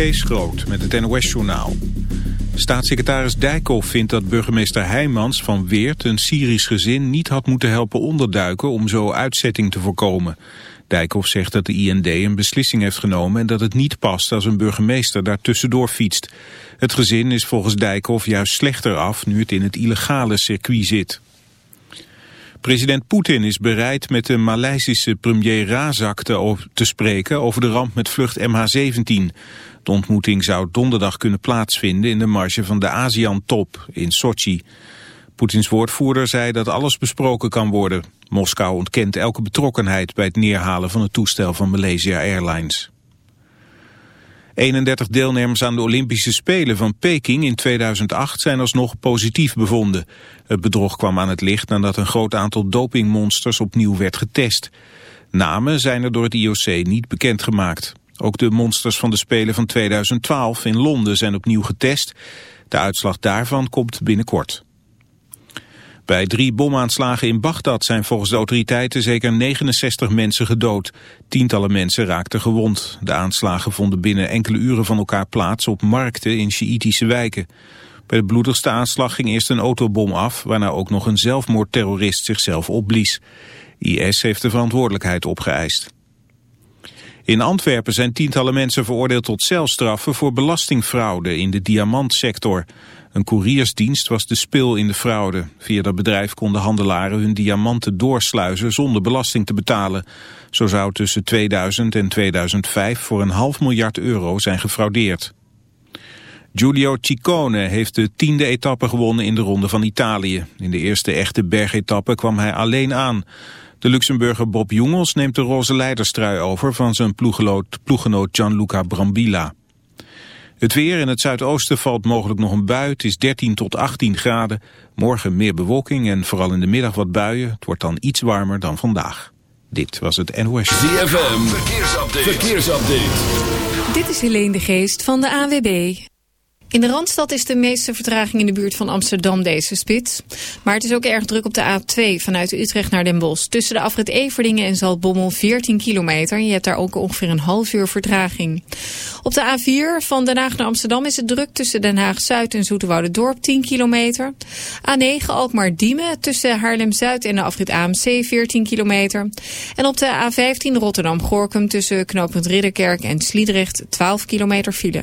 Kees Groot met het NOS-journaal. Staatssecretaris Dijkhoff vindt dat burgemeester Heijmans van Weert... een Syrisch gezin niet had moeten helpen onderduiken om zo uitzetting te voorkomen. Dijkhoff zegt dat de IND een beslissing heeft genomen... en dat het niet past als een burgemeester daar tussendoor fietst. Het gezin is volgens Dijkhoff juist slechter af nu het in het illegale circuit zit. President Poetin is bereid met de Maleisische premier Razak te, te, spreken over de ramp met vlucht MH17. De ontmoeting zou donderdag kunnen plaatsvinden in de marge van de ASEAN-top in Sochi. Poetins woordvoerder zei dat alles besproken kan worden. Moskou ontkent elke betrokkenheid bij het neerhalen van het toestel van Malaysia Airlines. 31 deelnemers aan de Olympische Spelen van Peking in 2008 zijn alsnog positief bevonden. Het bedrog kwam aan het licht nadat een groot aantal dopingmonsters opnieuw werd getest. Namen zijn er door het IOC niet bekendgemaakt. Ook de monsters van de Spelen van 2012 in Londen zijn opnieuw getest. De uitslag daarvan komt binnenkort. Bij drie bomaanslagen in Bagdad zijn volgens de autoriteiten zeker 69 mensen gedood. Tientallen mensen raakten gewond. De aanslagen vonden binnen enkele uren van elkaar plaats op markten in Sjiïtische wijken. Bij de bloedigste aanslag ging eerst een autobom af, waarna ook nog een zelfmoordterrorist zichzelf opblies. IS heeft de verantwoordelijkheid opgeëist. In Antwerpen zijn tientallen mensen veroordeeld tot celstraffen voor belastingfraude in de diamantsector. Een couriersdienst was de spil in de fraude. Via dat bedrijf konden handelaren hun diamanten doorsluizen zonder belasting te betalen. Zo zou tussen 2000 en 2005 voor een half miljard euro zijn gefraudeerd. Giulio Ciccone heeft de tiende etappe gewonnen in de Ronde van Italië. In de eerste echte bergetappe kwam hij alleen aan. De Luxemburger Bob Jongels neemt de roze leiderstrui over van zijn ploeggenoot Gianluca Brambilla. Het weer in het zuidoosten valt mogelijk nog een bui. Het is 13 tot 18 graden. Morgen meer bewolking en vooral in de middag wat buien. Het wordt dan iets warmer dan vandaag. Dit was het NOS. ZFM, verkeersupdate. verkeersupdate. Dit is Helene de Geest van de AWB. In de Randstad is de meeste vertraging in de buurt van Amsterdam deze spits. Maar het is ook erg druk op de A2 vanuit Utrecht naar Den Bosch. Tussen de afrit Everdingen en Zaltbommel 14 kilometer. Je hebt daar ook ongeveer een half uur vertraging. Op de A4 van Den Haag naar Amsterdam is het druk tussen Den Haag-Zuid en Dorp 10 kilometer. A9 Alkmaar-Diemen tussen Haarlem-Zuid en de afrit AMC 14 kilometer. En op de A15 Rotterdam-Gorkum tussen knooppunt Ridderkerk en Sliedrecht 12 kilometer file.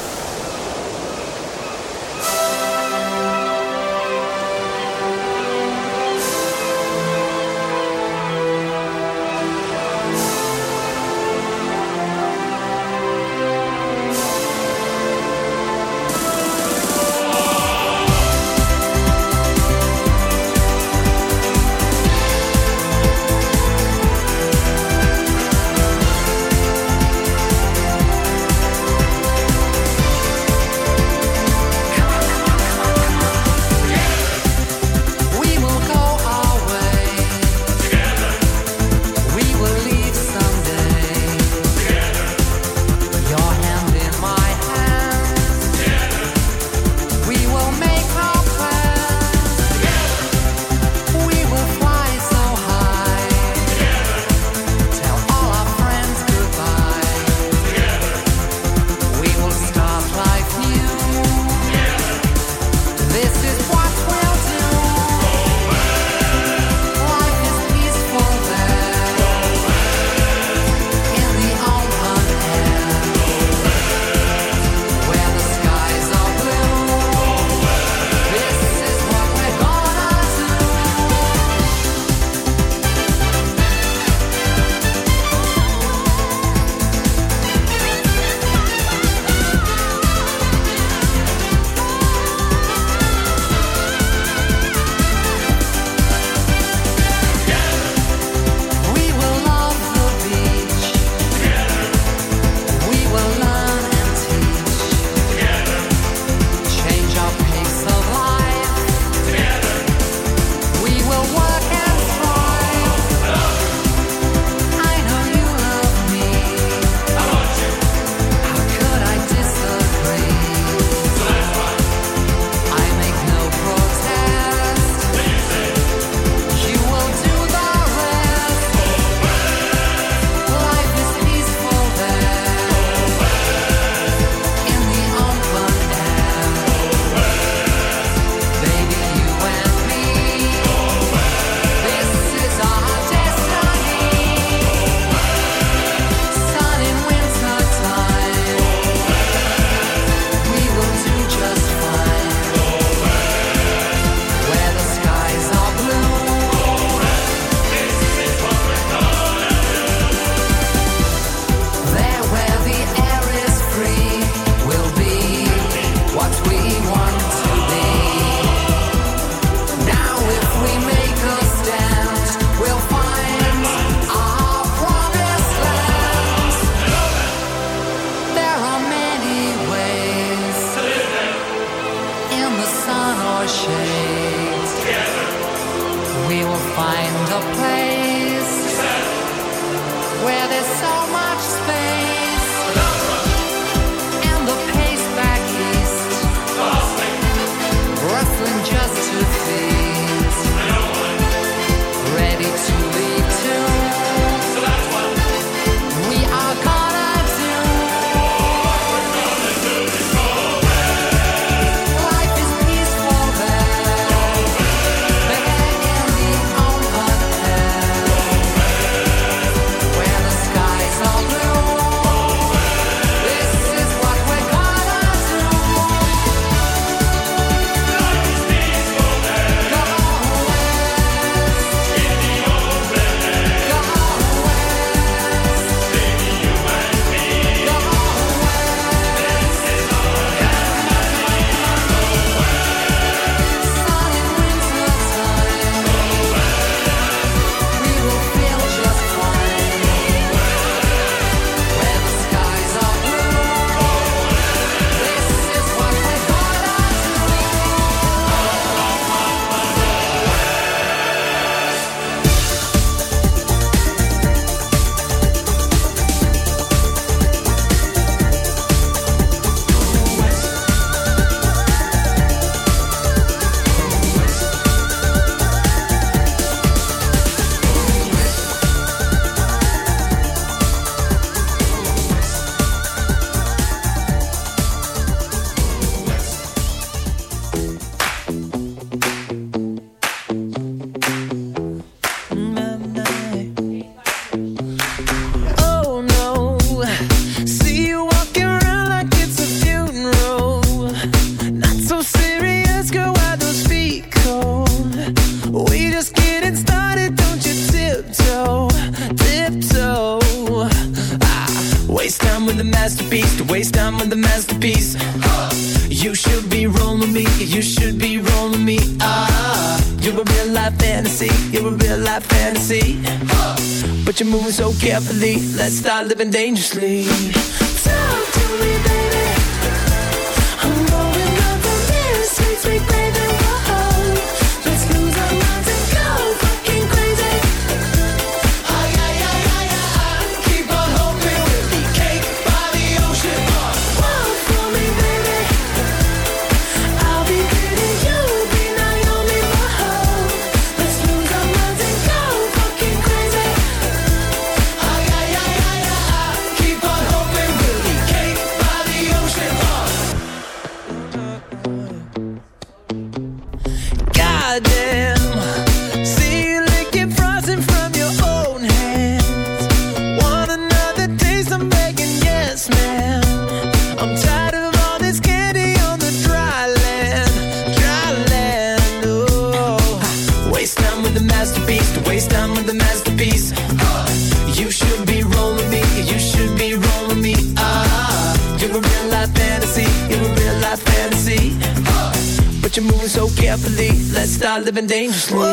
my fantasy. But you're moving so carefully, let's start living dangerously. Talk to me, baby. I'm going up from here, sweet, sweet, baby. living dangerously.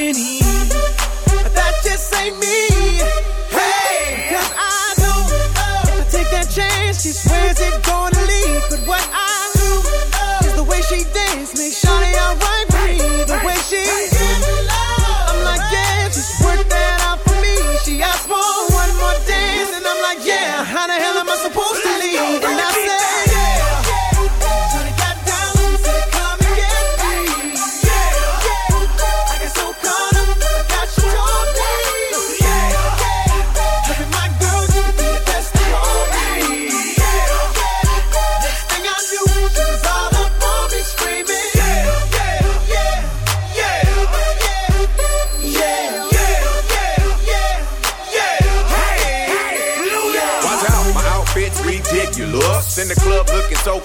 Certified 20. But that just ain't me.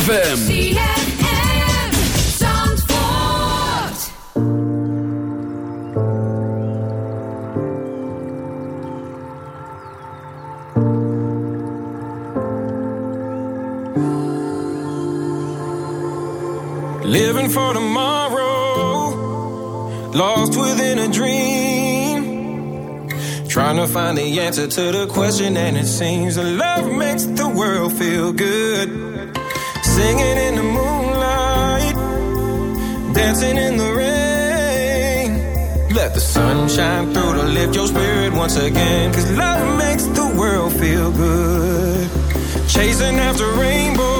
ZFM. Living for tomorrow, lost within a dream. Trying to find the answer to the question, and it seems that love makes the world feel good. Singing in the moonlight, dancing in the rain. Let the sunshine through to lift your spirit once again. Cause love makes the world feel good. Chasing after rainbows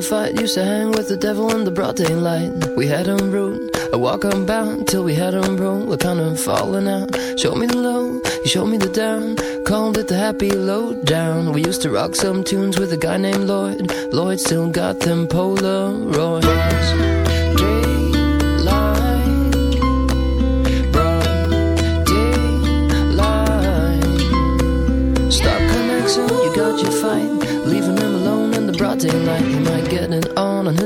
a fight, used to hang with the devil in the broad daylight. We had him rude, a walk unbound till we had him broke. We're kind of falling out. Show me the low, you showed me the down. Called it the happy low down. We used to rock some tunes with a guy named Lloyd. Lloyd still got them Polaroids.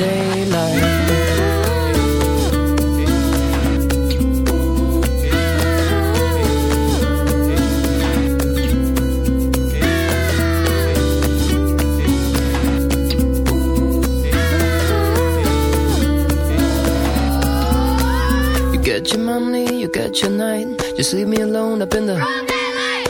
daylight. You get your money, you get your night. Just leave me alone up in the.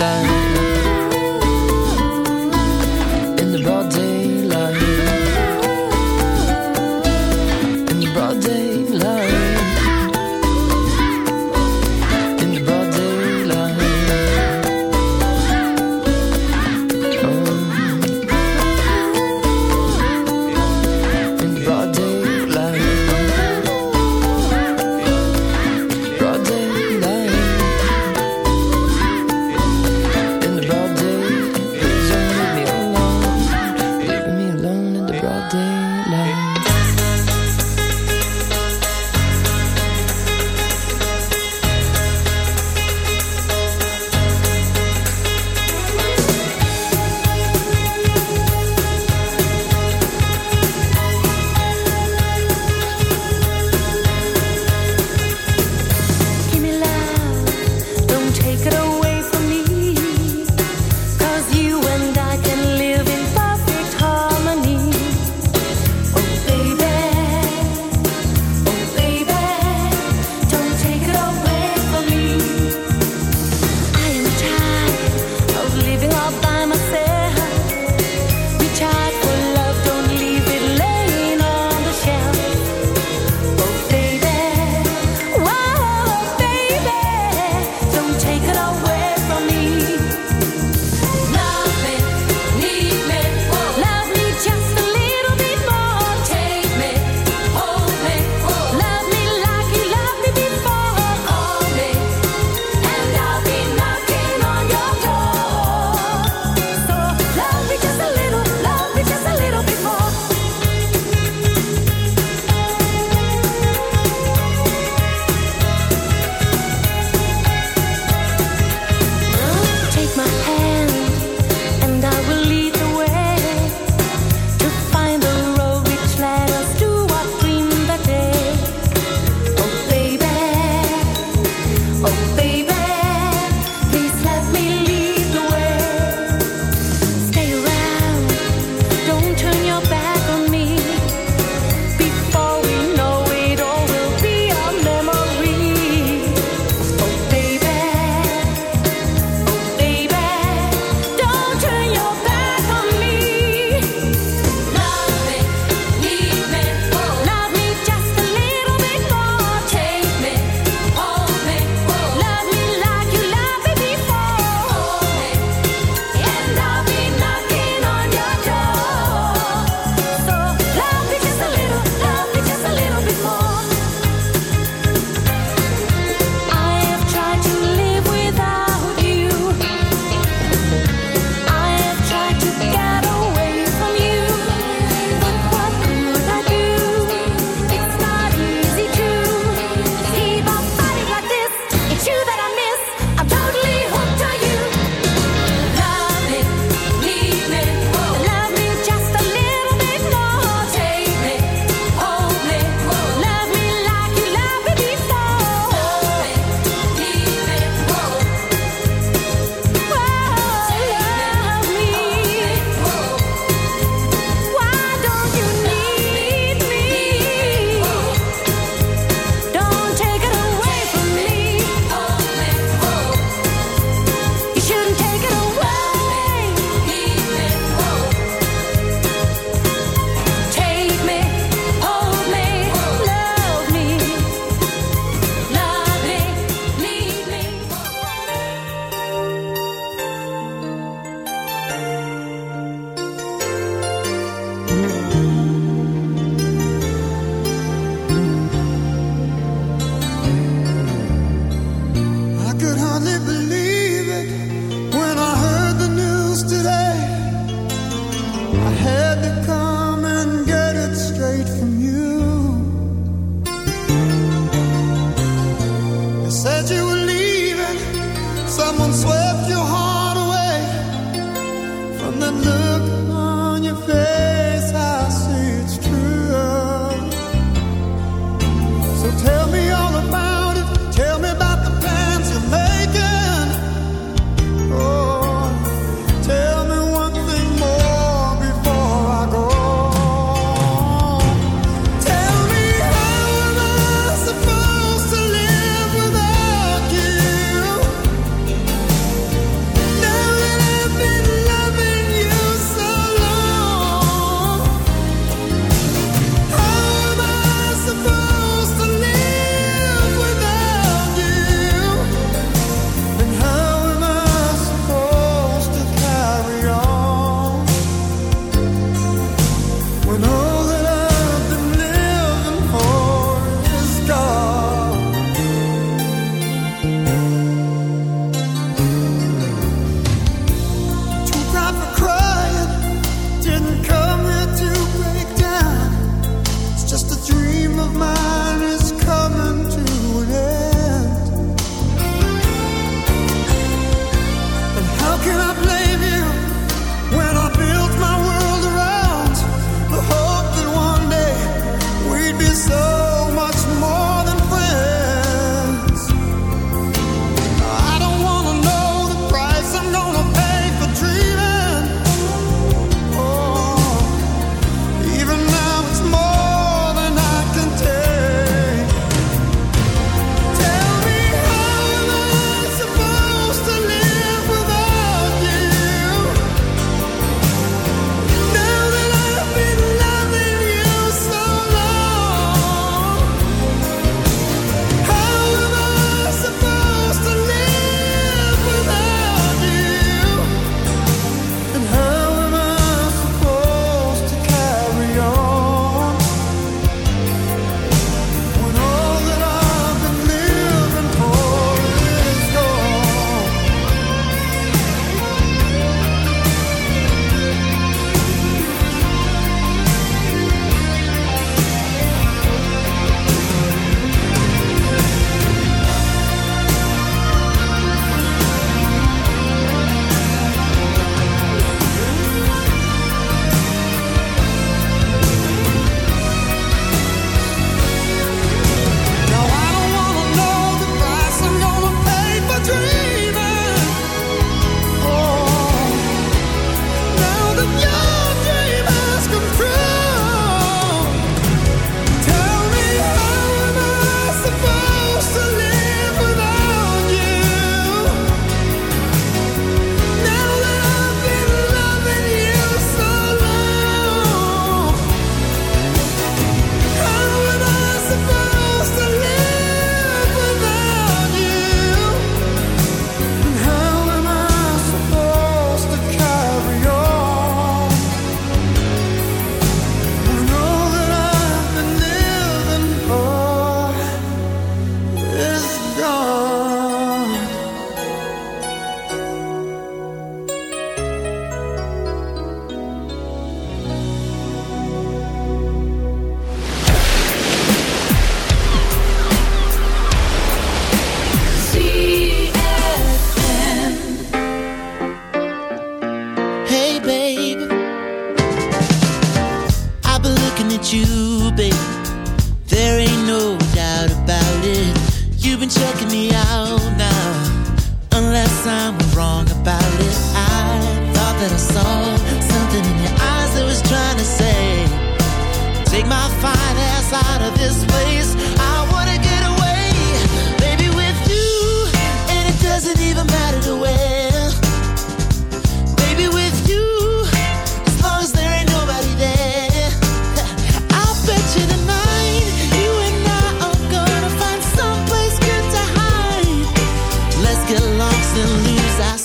light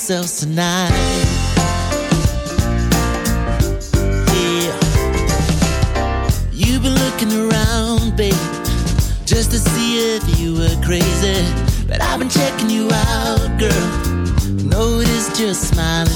ourselves tonight. Yeah. You've been looking around, babe, just to see if you were crazy. But I've been checking you out, girl. Notice just smiling